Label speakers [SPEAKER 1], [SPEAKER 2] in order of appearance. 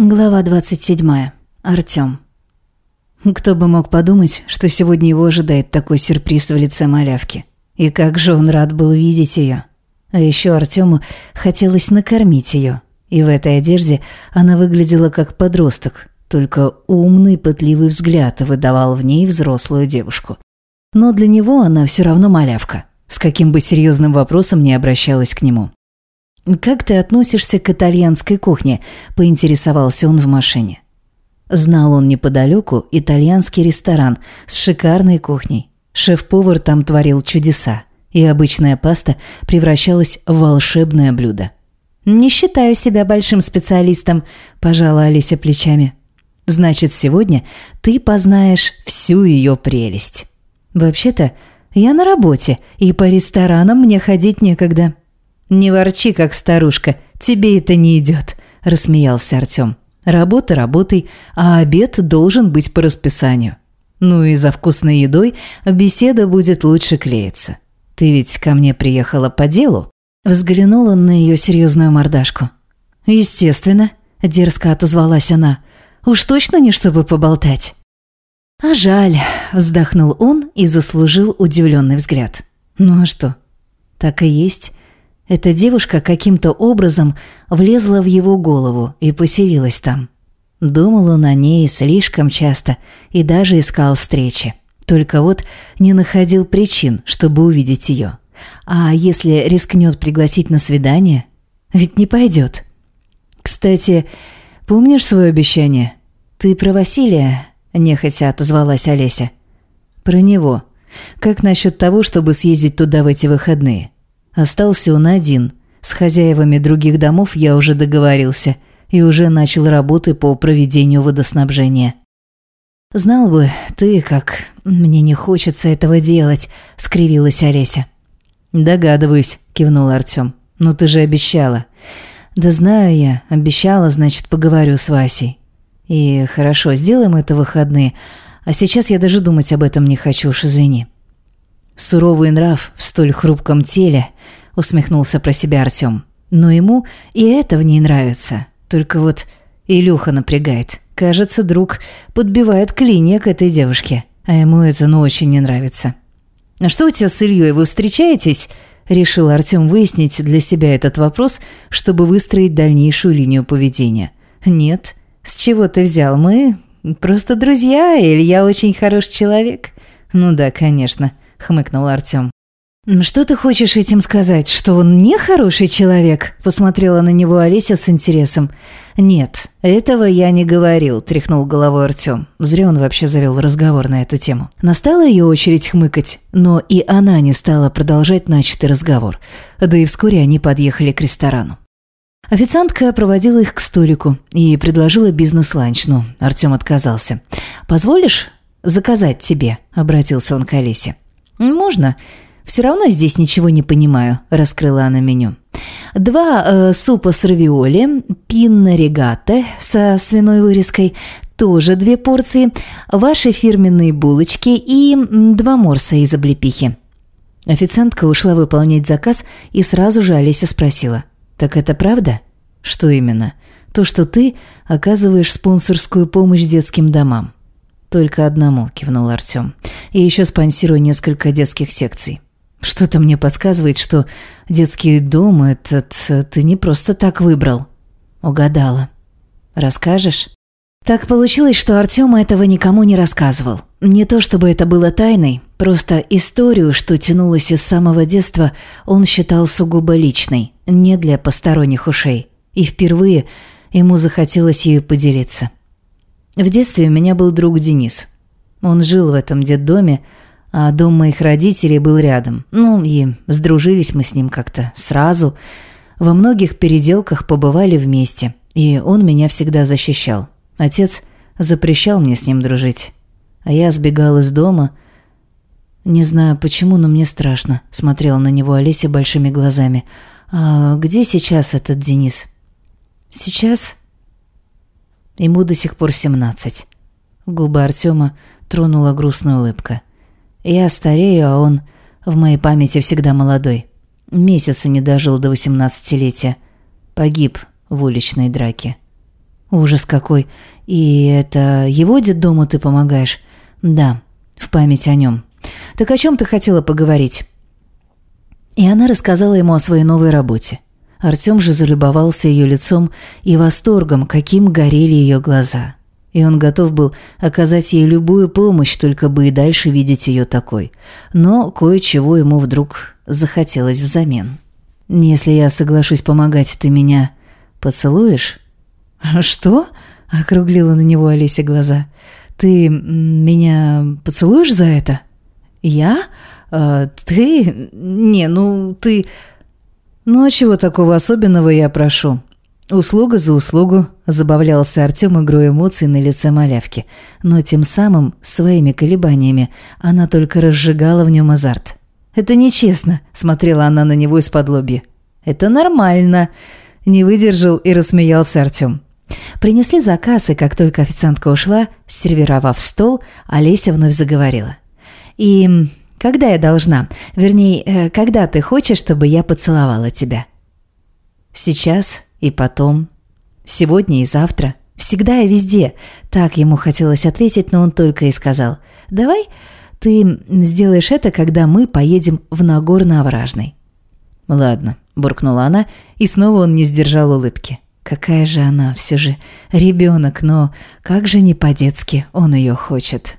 [SPEAKER 1] Глава 27. Артём. Кто бы мог подумать, что сегодня его ожидает такой сюрприз в лице малявки. И как же он рад был видеть её. А ещё Артёму хотелось накормить её. И в этой одежде она выглядела как подросток, только умный, пытливый взгляд выдавал в ней взрослую девушку. Но для него она всё равно малявка, с каким бы серьёзным вопросом не обращалась к нему. «Как ты относишься к итальянской кухне?» – поинтересовался он в машине. Знал он неподалеку итальянский ресторан с шикарной кухней. Шеф-повар там творил чудеса, и обычная паста превращалась в волшебное блюдо. «Не считаю себя большим специалистом», – пожала Олеся плечами. «Значит, сегодня ты познаешь всю ее прелесть. Вообще-то, я на работе, и по ресторанам мне ходить некогда». «Не ворчи, как старушка, тебе это не идет», – рассмеялся Артем. «Работа работой, а обед должен быть по расписанию. Ну и за вкусной едой беседа будет лучше клеиться. Ты ведь ко мне приехала по делу?» Взглянул он на ее серьезную мордашку. «Естественно», – дерзко отозвалась она. «Уж точно не чтобы поболтать». «А жаль», – вздохнул он и заслужил удивленный взгляд. «Ну а что? Так и есть. Эта девушка каким-то образом влезла в его голову и поселилась там. Думал он о ней слишком часто и даже искал встречи. Только вот не находил причин, чтобы увидеть ее. А если рискнет пригласить на свидание? Ведь не пойдет. Кстати, помнишь свое обещание? Ты про Василия? Нехотя отозвалась Олеся. Про него. Как насчет того, чтобы съездить туда в эти выходные? Остался он один. С хозяевами других домов я уже договорился и уже начал работы по проведению водоснабжения. «Знал бы ты, как мне не хочется этого делать», — скривилась Олеся. «Догадываюсь», — кивнул Артём. «Но ты же обещала». «Да знаю я. Обещала, значит, поговорю с Васей». «И хорошо, сделаем это выходные. А сейчас я даже думать об этом не хочу, уж извини». Суровый нрав в столь хрупком теле, усмехнулся про себя Артём. Но ему и это в ней нравится. Только вот Илюха напрягает. Кажется, друг подбивает клинья к этой девушке. А ему это ну очень не нравится. «А что у тебя с Ильей? Вы встречаетесь?» Решил Артём выяснить для себя этот вопрос, чтобы выстроить дальнейшую линию поведения. «Нет. С чего ты взял? Мы просто друзья, Илья очень хороший человек». «Ну да, конечно хмыкнул Артём. «Что ты хочешь этим сказать? Что он не хороший человек?» Посмотрела на него Олеся с интересом. «Нет, этого я не говорил», – тряхнул головой Артём. Зря он вообще завел разговор на эту тему. Настала ее очередь хмыкать, но и она не стала продолжать начатый разговор. Да и вскоре они подъехали к ресторану. Официантка проводила их к столику и предложила бизнес-ланч, но Артём отказался. «Позволишь заказать тебе?» – обратился он к Олесе. «Можно. Все равно здесь ничего не понимаю», – раскрыла она меню. «Два э, супа с равиоли, пинна регатте со свиной вырезкой, тоже две порции, ваши фирменные булочки и два морса из облепихи». Официантка ушла выполнять заказ и сразу же Олеся спросила. «Так это правда?» «Что именно?» «То, что ты оказываешь спонсорскую помощь детским домам». «Только одному», – кивнул Артём. «И еще спонсирую несколько детских секций». «Что-то мне подсказывает, что детский дом этот ты не просто так выбрал». «Угадала». «Расскажешь?» Так получилось, что Артём этого никому не рассказывал. Не то чтобы это было тайной, просто историю, что тянулась из самого детства, он считал сугубо личной, не для посторонних ушей. И впервые ему захотелось ею поделиться. В детстве у меня был друг Денис. Он жил в этом детдоме, а дом моих родителей был рядом. Ну и сдружились мы с ним как-то сразу. Во многих переделках побывали вместе, и он меня всегда защищал. Отец запрещал мне с ним дружить. А я сбегал из дома. Не знаю почему, но мне страшно. Смотрела на него Олеся большими глазами. «А где сейчас этот Денис?» «Сейчас?» Ему до сих пор семнадцать. Губы Артема тронула грустная улыбка. Я старею, а он в моей памяти всегда молодой. Месяца не дожил до восемнадцатилетия. Погиб в уличной драке. Ужас какой. И это его детдому ты помогаешь? Да, в память о нем. Так о чем ты хотела поговорить? И она рассказала ему о своей новой работе. Артем же залюбовался ее лицом и восторгом, каким горели ее глаза. И он готов был оказать ей любую помощь, только бы и дальше видеть ее такой. Но кое-чего ему вдруг захотелось взамен. «Если я соглашусь помогать, ты меня поцелуешь?» «Что?» – округлила на него Олеся глаза. «Ты меня поцелуешь за это?» «Я? А, ты? Не, ну ты...» «Ну а чего такого особенного я прошу?» Услуга за услугу, забавлялся Артем игрой эмоций на лице малявки, но тем самым, своими колебаниями, она только разжигала в нем азарт. «Это нечестно», — смотрела она на него из-под лоби. «Это нормально», — не выдержал и рассмеялся Артем. Принесли заказ, и как только официантка ушла, сервировав стол, Олеся вновь заговорила. «И когда я должна? Вернее, э, когда ты хочешь, чтобы я поцеловала тебя?» «Сейчас и потом. Сегодня и завтра. Всегда и везде». Так ему хотелось ответить, но он только и сказал. «Давай ты сделаешь это, когда мы поедем в Нагорно-Овражный». «Ладно», – буркнула она, и снова он не сдержал улыбки. Какая же она все же ребенок, но как же не по-детски он ее хочет.